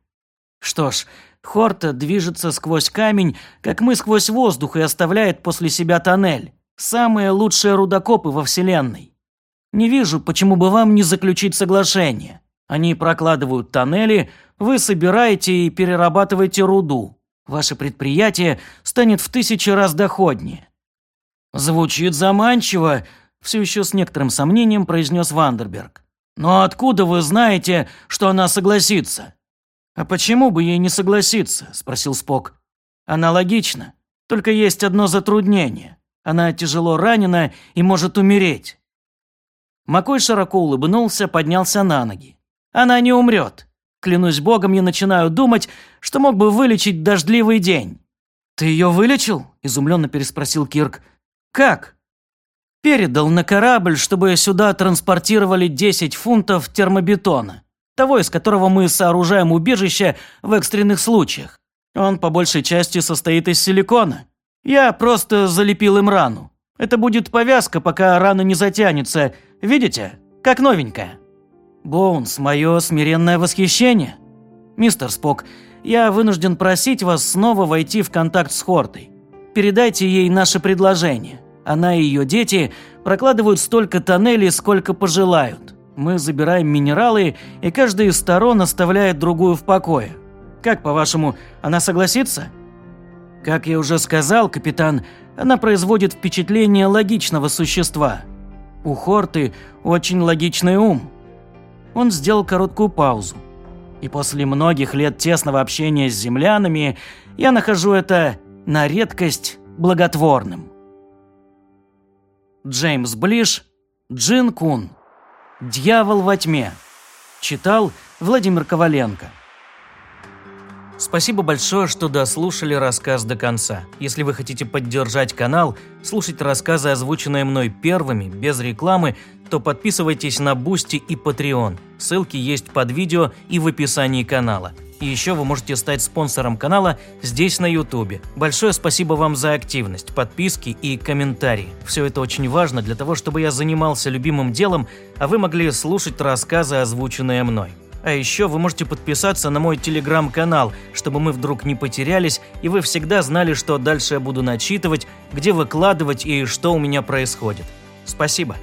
S1: Что ж, Хорта движется сквозь камень, как мы сквозь воздух, и оставляет после себя тоннель. Самые лучшие рудокопы во Вселенной. Не вижу, почему бы вам не заключить соглашение. Они прокладывают тоннели, вы собираете и перерабатываете руду. Ваше предприятие станет в тысячи раз доходнее. Звучит заманчиво, все еще с некоторым сомнением произнес Вандерберг. Но откуда вы знаете, что она согласится? «А почему бы ей не согласиться?» – спросил Спок. «Аналогично. Только есть одно затруднение. Она тяжело ранена и может умереть». Макой широко улыбнулся, поднялся на ноги. «Она не умрет. Клянусь богом, я начинаю думать, что мог бы вылечить дождливый день». «Ты ее вылечил?» – изумленно переспросил Кирк. «Как?» «Передал на корабль, чтобы сюда транспортировали 10 фунтов термобетона того, из которого мы сооружаем убежище в экстренных случаях. Он по большей части состоит из силикона. Я просто залепил им рану. Это будет повязка, пока рана не затянется. Видите? Как новенькая. Боунс, мое смиренное восхищение. Мистер Спок, я вынужден просить вас снова войти в контакт с Хортой. Передайте ей наше предложение. Она и ее дети прокладывают столько тоннелей, сколько пожелают. Мы забираем минералы, и каждая из сторон оставляет другую в покое. Как, по-вашему, она согласится? Как я уже сказал, капитан, она производит впечатление логичного существа. У Хорты очень логичный ум. Он сделал короткую паузу. И после многих лет тесного общения с землянами я нахожу это на редкость благотворным. Джеймс Блиш, Джин Кун. «Дьявол во тьме». Читал Владимир Коваленко. Спасибо большое, что дослушали рассказ до конца. Если вы хотите поддержать канал, слушать рассказы, озвученные мной первыми, без рекламы,
S2: то подписывайтесь на Boosty и Patreon. Ссылки есть под видео и в описании канала. И еще вы можете стать спонсором канала здесь на Ютубе. Большое спасибо вам за активность, подписки и комментарии. Все это очень важно для того, чтобы я занимался любимым делом, а вы могли слушать рассказы, озвученные мной. А еще вы можете подписаться на мой телеграм-канал, чтобы мы вдруг не потерялись, и вы всегда знали, что дальше я буду начитывать, где выкладывать и что у меня происходит. Спасибо.